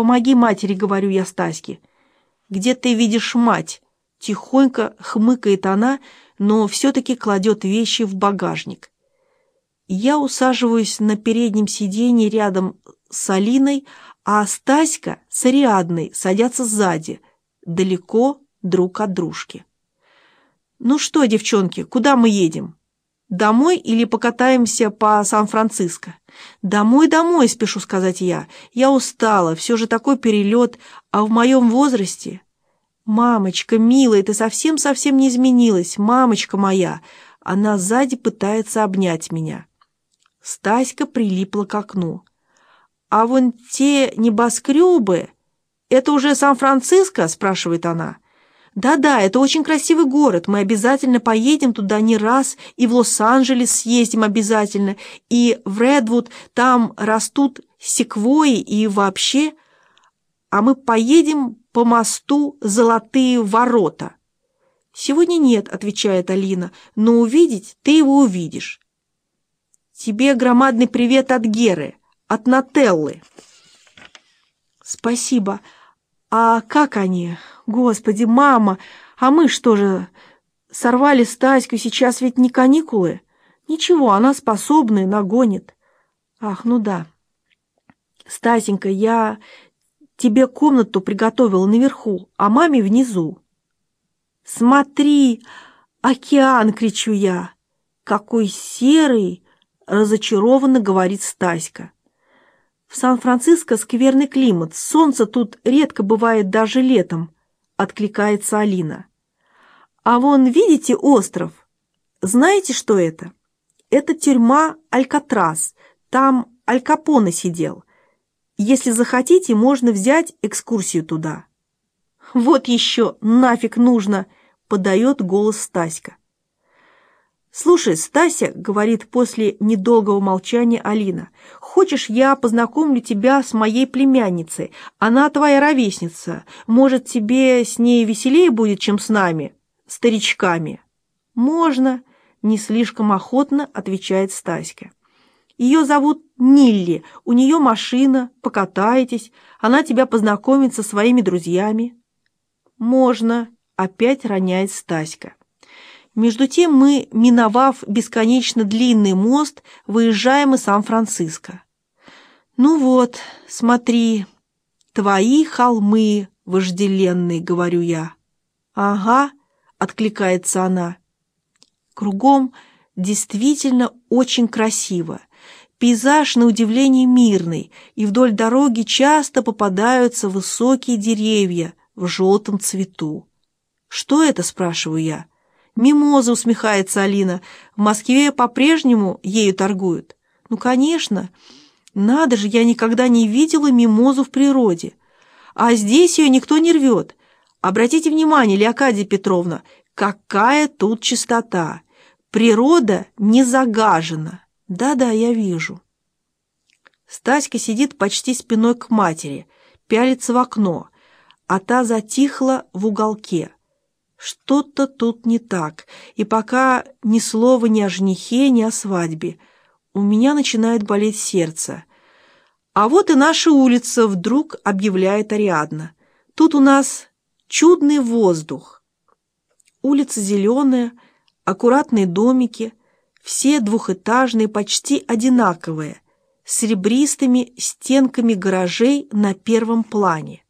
Помоги матери, говорю я Стаське. Где ты видишь мать? Тихонько хмыкает она, но все-таки кладет вещи в багажник. Я усаживаюсь на переднем сиденье рядом с Алиной, а Стаська с Ариадной садятся сзади, далеко друг от дружки. «Ну что, девчонки, куда мы едем? Домой или покатаемся по Сан-Франциско?» «Домой, домой», — спешу сказать я. «Я устала, все же такой перелет, а в моем возрасте...» «Мамочка, милая, ты совсем-совсем не изменилась, мамочка моя!» Она сзади пытается обнять меня. Стаська прилипла к окну. «А вон те небоскребы, это уже Сан-Франциско?» — спрашивает она. «Да-да, это очень красивый город, мы обязательно поедем туда не раз, и в Лос-Анджелес съездим обязательно, и в Редвуд, там растут секвои и вообще...» «А мы поедем по мосту Золотые ворота». «Сегодня нет», — отвечает Алина, — «но увидеть ты его увидишь». «Тебе громадный привет от Геры, от Нателлы». «Спасибо. А как они? Господи, мама, а мы что же, сорвали Стаську, сейчас ведь не каникулы? Ничего, она способная, нагонит. Ах, ну да. Стасенька, я тебе комнату приготовила наверху, а маме внизу. Смотри, океан, кричу я. Какой серый, разочарованно говорит Стаська. В Сан-Франциско скверный климат, солнце тут редко бывает даже летом, откликается Алина. А вон, видите остров? Знаете, что это? Это тюрьма Алькатрас, там Аль Капоне сидел. Если захотите, можно взять экскурсию туда. Вот еще нафиг нужно, подает голос Стаська. «Слушай, Стася», — говорит после недолгого молчания Алина, «хочешь, я познакомлю тебя с моей племянницей? Она твоя ровесница. Может, тебе с ней веселее будет, чем с нами, старичками?» «Можно», — не слишком охотно отвечает Стаська. «Ее зовут Нилли, у нее машина, покатаетесь, она тебя познакомит со своими друзьями». «Можно», — опять роняет Стаська. Между тем мы, миновав бесконечно длинный мост, выезжаем из Сан-Франциско. «Ну вот, смотри, твои холмы вожделенные», — говорю я. «Ага», — откликается она. Кругом действительно очень красиво. Пейзаж, на удивление, мирный, и вдоль дороги часто попадаются высокие деревья в желтом цвету. «Что это?» — спрашиваю я. «Мимоза», — усмехается Алина. «В Москве по-прежнему ею торгуют». «Ну, конечно. Надо же, я никогда не видела мимозу в природе. А здесь ее никто не рвет. Обратите внимание, Леокадия Петровна, какая тут чистота. Природа не загажена. Да-да, я вижу». Стаська сидит почти спиной к матери, пялится в окно, а та затихла в уголке. Что-то тут не так, и пока ни слова ни о женихе, ни о свадьбе. У меня начинает болеть сердце. А вот и наша улица, вдруг объявляет Ариадна. Тут у нас чудный воздух. Улица зеленая, аккуратные домики, все двухэтажные, почти одинаковые, с серебристыми стенками гаражей на первом плане.